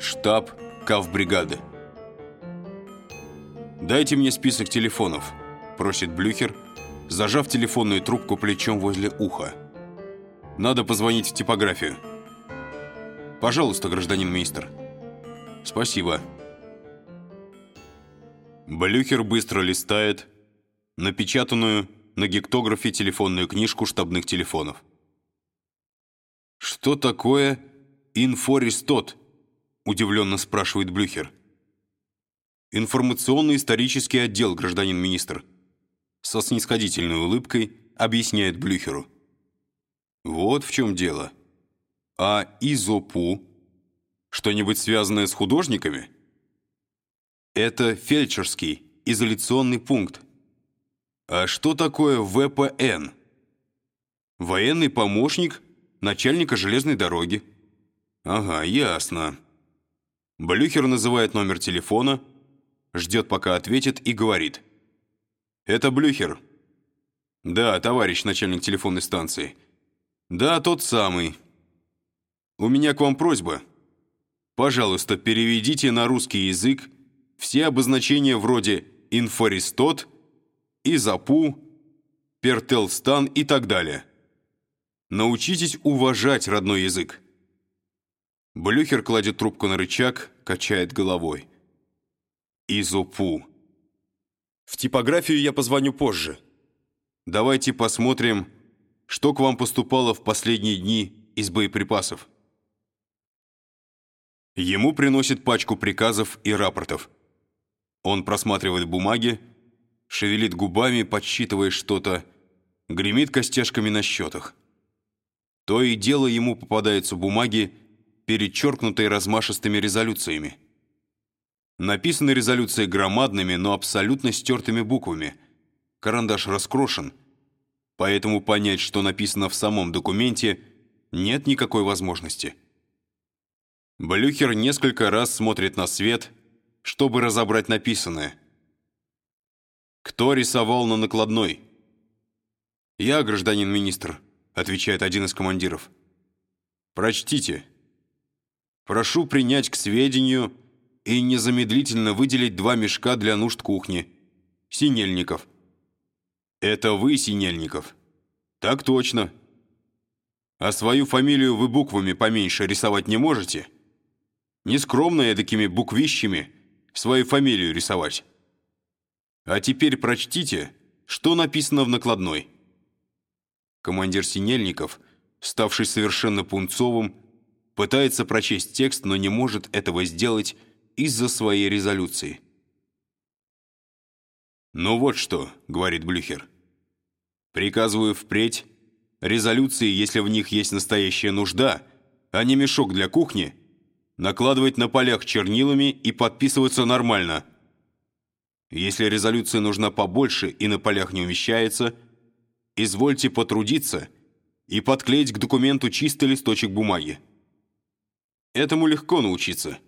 Штаб Кавбригады. «Дайте мне список телефонов», – просит Блюхер, зажав телефонную трубку плечом возле уха. «Надо позвонить в типографию». «Пожалуйста, гражданин министр». «Спасибо». Блюхер быстро листает напечатанную на гектографе телефонную книжку штабных телефонов. «Что такое инфористот?» – удивленно спрашивает Блюхер. «Информационно-исторический отдел, гражданин министр», – со снисходительной улыбкой объясняет Блюхеру. «Вот в чем дело. А изопу? Что-нибудь связанное с художниками?» «Это фельдшерский, изоляционный пункт. А что такое ВПН?» «Военный помощник начальника железной дороги». «Ага, ясно». Блюхер называет номер телефона, ждет, пока ответит, и говорит. «Это Блюхер». «Да, товарищ начальник телефонной станции». «Да, тот самый». «У меня к вам просьба. Пожалуйста, переведите на русский язык все обозначения вроде «инфористот», «изапу», «пертелстан» и так далее. Научитесь уважать родной язык. Блюхер кладет трубку на рычаг, качает головой. Изупу. В типографию я позвоню позже. Давайте посмотрим, что к вам поступало в последние дни из боеприпасов. Ему приносит пачку приказов и рапортов. Он просматривает бумаги, шевелит губами, подсчитывая что-то, гремит костяшками на счетах. То и дело ему попадаются бумаги, перечеркнутые размашистыми резолюциями. Написаны резолюции громадными, но абсолютно стертыми буквами. Карандаш раскрошен, поэтому понять, что написано в самом документе, нет никакой возможности. Блюхер несколько раз смотрит на свет, чтобы разобрать написанное. «Кто рисовал на накладной?» «Я, гражданин министр», отвечает один из командиров. Прочтите. Прошу принять к сведению и незамедлительно выделить два мешка для нужд кухни. Синельников. Это вы, Синельников? Так точно. А свою фамилию вы буквами поменьше рисовать не можете? Нескромно такими буквищами свою фамилию рисовать. А теперь прочтите, что написано в накладной. Командир Синельников, ставший совершенно пунцовым, пытается прочесть текст, но не может этого сделать из-за своей резолюции. «Ну вот что», — говорит Блюхер. «Приказываю впредь резолюции, если в них есть настоящая нужда, а не мешок для кухни, накладывать на полях чернилами и подписываться нормально. Если резолюция нужна побольше и на полях не умещается — извольте потрудиться и подклеить к документу чистый листочек бумаги. Этому легко научиться,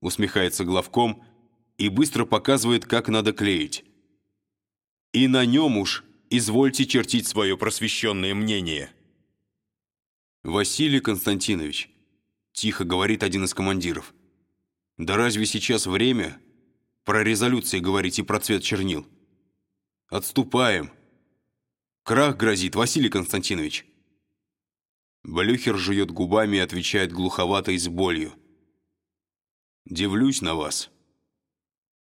усмехается главком и быстро показывает, как надо клеить. И на нем уж извольте чертить свое просвещенное мнение. Василий Константинович, тихо говорит один из командиров, да разве сейчас время про резолюции говорить и про цвет чернил? Отступаем. Крах грозит, Василий Константинович. Блюхер жует губами и отвечает глуховато и с болью. Дивлюсь на вас.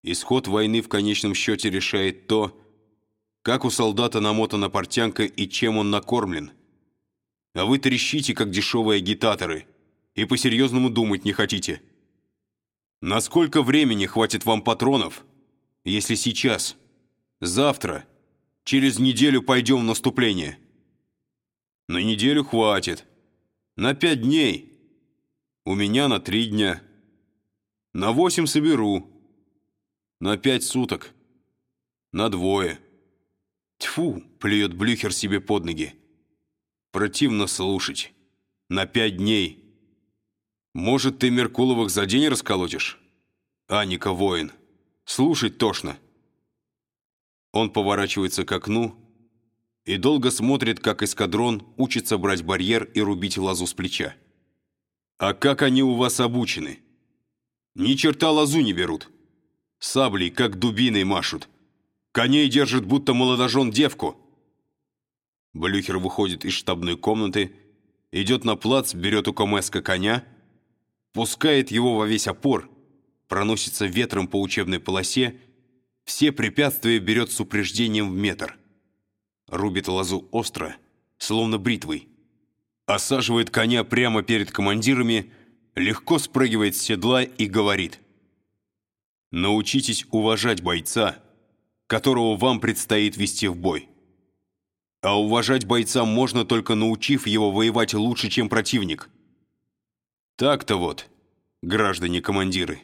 Исход войны в конечном счете решает то, как у солдата намотана портянка и чем он накормлен. А вы трещите, как дешевые агитаторы, и по-серьезному думать не хотите. Насколько времени хватит вам патронов, если сейчас, завтра Через неделю пойдем в наступление». «На неделю хватит. На пять дней. У меня на три дня. На восемь соберу. На пять суток. На двое». Тьфу, плюет Блюхер себе под ноги. Противно слушать. На пять дней. Может, ты Меркуловых за день расколотишь? Аника воин. Слушать тошно. Он поворачивается к окну и долго смотрит, как эскадрон учится брать барьер и рубить лазу с плеча. «А как они у вас обучены?» Ни черта лазу не берут. Саблей, как дубиной, машут. Коней держат, будто молодожен девку. Блюхер выходит из штабной комнаты, идет на плац, берет у Комеска коня, пускает его во весь опор, проносится ветром по учебной полосе, все препятствия берет с упреждением в метр. Рубит лозу остро, словно бритвой. Осаживает коня прямо перед командирами, легко спрыгивает с седла и говорит. «Научитесь уважать бойца, которого вам предстоит вести в бой. А уважать бойца можно только научив его воевать лучше, чем противник. Так-то вот, граждане-командиры».